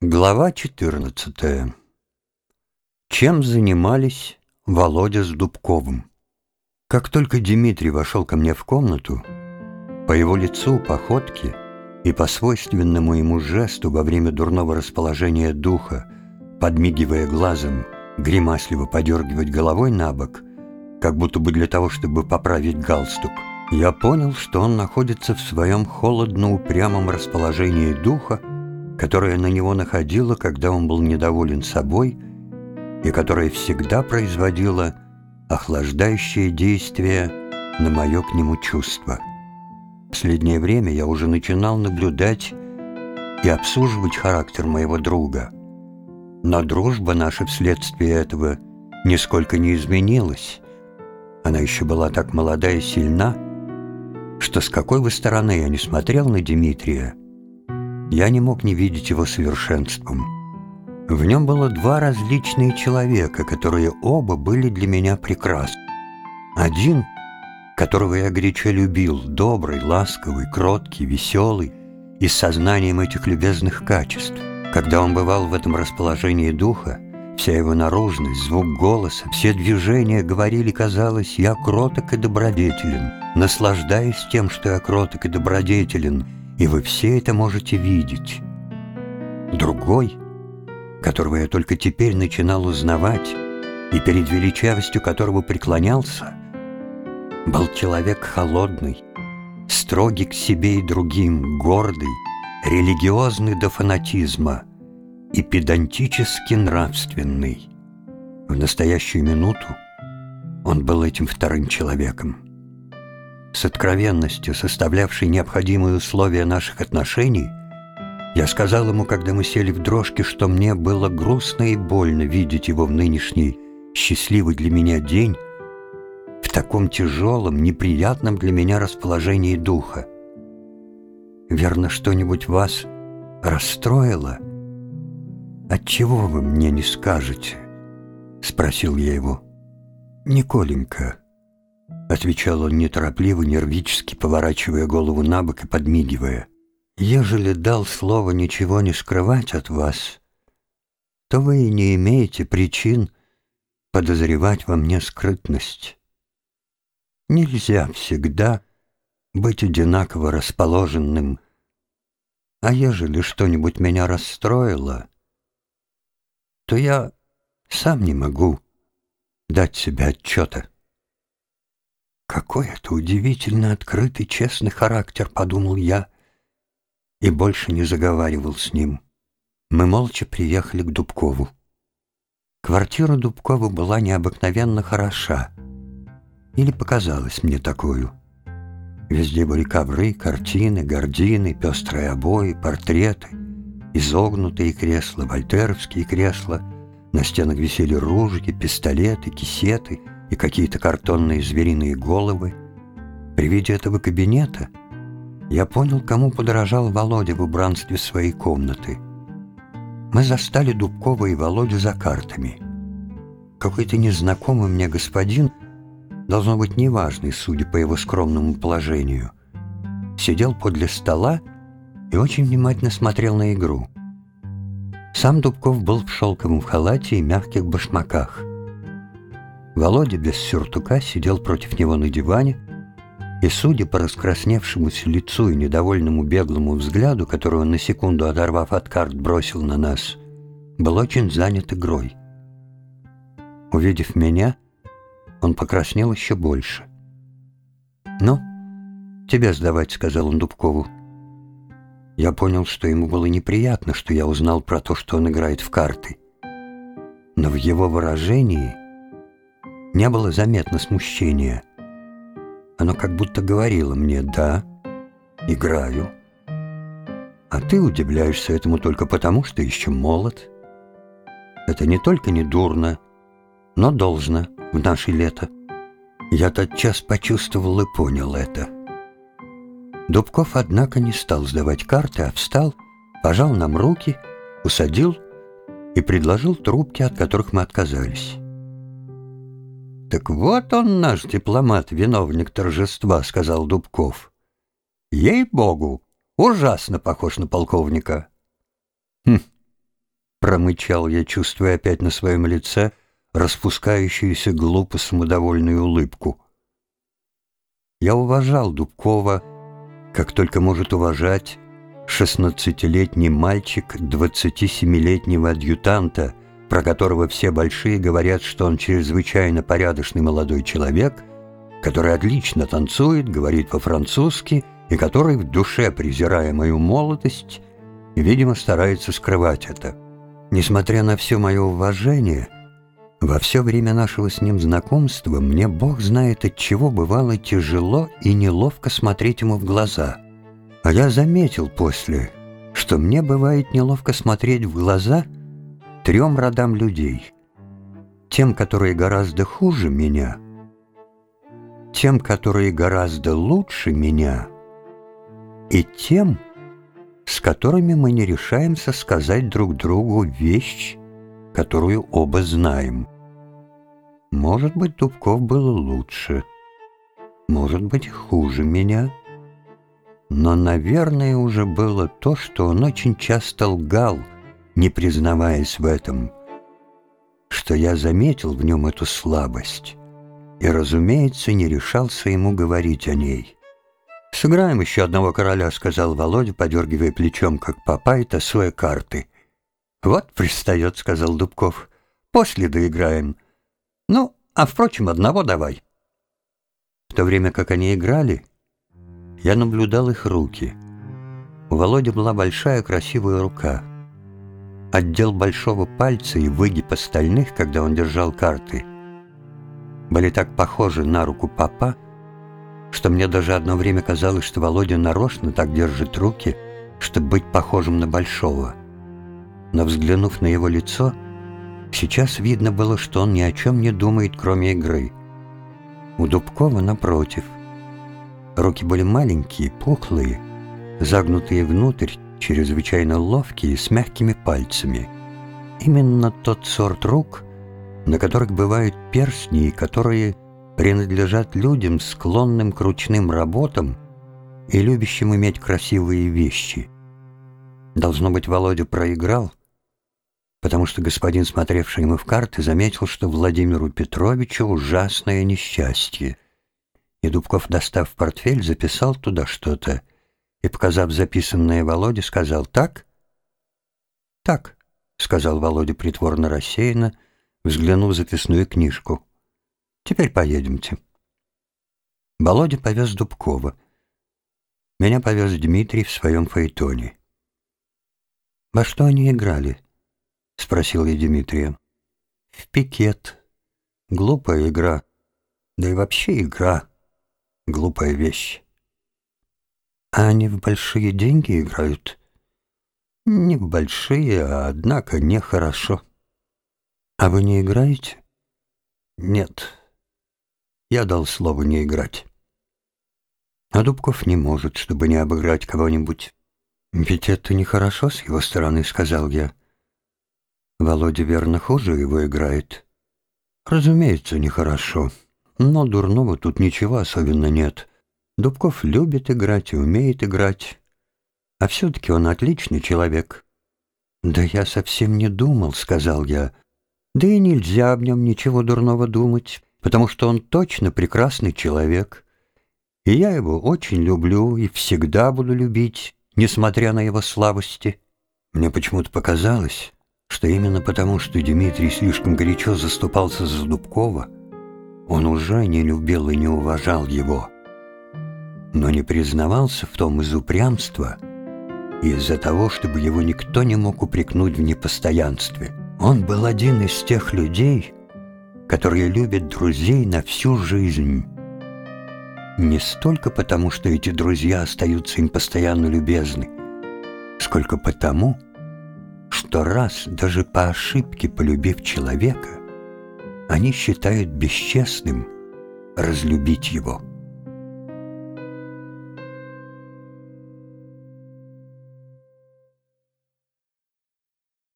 Глава 14. Чем занимались Володя с Дубковым? Как только Дмитрий вошел ко мне в комнату, по его лицу, походке и по свойственному ему жесту во время дурного расположения духа, подмигивая глазом, гримасливо подергивать головой на бок, как будто бы для того, чтобы поправить галстук, я понял, что он находится в своем холодно-упрямом расположении духа, которое на него находило, когда он был недоволен собой, и которое всегда производило охлаждающее действие на мое к нему чувство. В последнее время я уже начинал наблюдать и обсуживать характер моего друга. Но дружба наша вследствие этого нисколько не изменилась. Она еще была так молода и сильна, что с какой бы стороны я не смотрел на Дмитрия, я не мог не видеть его совершенством. В нем было два различные человека, которые оба были для меня прекрасны. Один, которого я горячо любил, добрый, ласковый, кроткий, веселый и с сознанием этих любезных качеств. Когда он бывал в этом расположении духа, вся его наружность, звук голоса, все движения говорили, казалось, я кроток и добродетелен, наслаждаясь тем, что я кроток и добродетелен – и вы все это можете видеть. Другой, которого я только теперь начинал узнавать, и перед величавостью которого преклонялся, был человек холодный, строгий к себе и другим, гордый, религиозный до фанатизма и педантически нравственный. В настоящую минуту он был этим вторым человеком с откровенностью, составлявшей необходимые условия наших отношений, я сказал ему, когда мы сели в дрожке, что мне было грустно и больно видеть его в нынешний счастливый для меня день в таком тяжелом, неприятном для меня расположении духа. Верно, что-нибудь вас расстроило? Отчего вы мне не скажете? Спросил я его. Николенька, — отвечал он неторопливо, нервически поворачивая голову на бок и подмигивая. «Ежели дал слово ничего не скрывать от вас, то вы и не имеете причин подозревать во мне скрытность. Нельзя всегда быть одинаково расположенным, а ежели что-нибудь меня расстроило, то я сам не могу дать себе отчета». Какой это удивительно открытый, честный характер, подумал я, и больше не заговаривал с ним. Мы молча приехали к Дубкову. Квартира Дубкова была необыкновенно хороша. Или показалась мне такую. Везде были ковры, картины, гардины, пестрые обои, портреты, изогнутые кресла, вольтеровские кресла. На стенах висели ружья, пистолеты, кисеты — и какие-то картонные звериные головы. При виде этого кабинета я понял, кому подорожал Володя в убранстве своей комнаты. Мы застали Дубкова и Володю за картами. Какой-то незнакомый мне господин, должно быть неважный, судя по его скромному положению, сидел подле стола и очень внимательно смотрел на игру. Сам Дубков был в шелковом халате и мягких башмаках. Володя без сюртука сидел против него на диване, и, судя по раскрасневшемуся лицу и недовольному беглому взгляду, который он на секунду, оторвав от карт, бросил на нас, был очень занят игрой. Увидев меня, он покраснел еще больше. «Ну, тебя сдавать», — сказал он Дубкову. Я понял, что ему было неприятно, что я узнал про то, что он играет в карты. Но в его выражении не было заметно смущения. Оно как будто говорило мне «да, играю». А ты удивляешься этому только потому, что еще молод. Это не только не дурно, но должно в наше лето. Я тотчас почувствовал и понял это. Дубков, однако, не стал сдавать карты, а встал, пожал нам руки, усадил и предложил трубки, от которых мы отказались. «Так вот он наш дипломат, виновник торжества», — сказал Дубков. «Ей-богу, ужасно похож на полковника». «Хм, Промычал я, чувствуя опять на своем лице распускающуюся глупо самодовольную улыбку. Я уважал Дубкова, как только может уважать шестнадцатилетний мальчик двадцатисемилетнего адъютанта, про которого все большие говорят, что он чрезвычайно порядочный молодой человек, который отлично танцует, говорит по-французски и который, в душе презирая мою молодость, видимо, старается скрывать это. Несмотря на все мое уважение, во все время нашего с ним знакомства мне Бог знает, от чего бывало тяжело и неловко смотреть ему в глаза. А я заметил после, что мне бывает неловко смотреть в глаза трем родам людей. Тем, которые гораздо хуже меня, тем, которые гораздо лучше меня, и тем, с которыми мы не решаемся сказать друг другу вещь, которую оба знаем. Может быть, Дубков был лучше, может быть, хуже меня, но, наверное, уже было то, что он очень часто лгал, не признаваясь в этом, что я заметил в нем эту слабость и, разумеется, не решался ему говорить о ней. «Сыграем еще одного короля», — сказал Володя, подергивая плечом, как папа, и тасуя карты. «Вот пристает», — сказал Дубков. «После доиграем. Ну, а, впрочем, одного давай». В то время как они играли, я наблюдал их руки. У Володи была большая красивая рука. Отдел большого пальца и выгиб остальных, когда он держал карты, были так похожи на руку папа, что мне даже одно время казалось, что Володя нарочно так держит руки, чтобы быть похожим на Большого. Но взглянув на его лицо, сейчас видно было, что он ни о чем не думает, кроме игры. У Дубкова, напротив, руки были маленькие, пухлые, загнутые внутрь, чрезвычайно ловкие, с мягкими пальцами. Именно тот сорт рук, на которых бывают перстни, которые принадлежат людям, склонным к ручным работам и любящим иметь красивые вещи. Должно быть, Володя проиграл, потому что господин, смотревший ему в карты, заметил, что Владимиру Петровичу ужасное несчастье. И Дубков, достав портфель, записал туда что-то и, показав записанное Володе, сказал «Так?» «Так», — сказал Володя притворно рассеянно, взглянув в записную книжку. Теперь поедемте. Володя повез Дубкова. Меня повез Дмитрий в своем фаэтоне. «Во что они играли?» — спросил я Дмитрия. «В пикет. Глупая игра. Да и вообще игра. Глупая вещь». «А они в большие деньги играют?» «Не в большие, а, однако, нехорошо». «А вы не играете?» «Нет». Я дал слово не играть. А Дубков не может, чтобы не обыграть кого-нибудь. «Ведь это нехорошо с его стороны», — сказал я. «Володя верно хуже его играет». «Разумеется, нехорошо. Но дурного тут ничего особенно нет. Дубков любит играть и умеет играть. А все-таки он отличный человек». «Да я совсем не думал», — сказал я. «Да и нельзя об нем ничего дурного думать потому что он точно прекрасный человек. И я его очень люблю и всегда буду любить, несмотря на его слабости. Мне почему-то показалось, что именно потому, что Дмитрий слишком горячо заступался за Дубкова, он уже не любил и не уважал его, но не признавался в том из упрямства и из-за того, чтобы его никто не мог упрекнуть в непостоянстве. Он был один из тех людей, которые любят друзей на всю жизнь. Не столько потому, что эти друзья остаются им постоянно любезны, сколько потому, что раз, даже по ошибке полюбив человека, они считают бесчестным разлюбить его.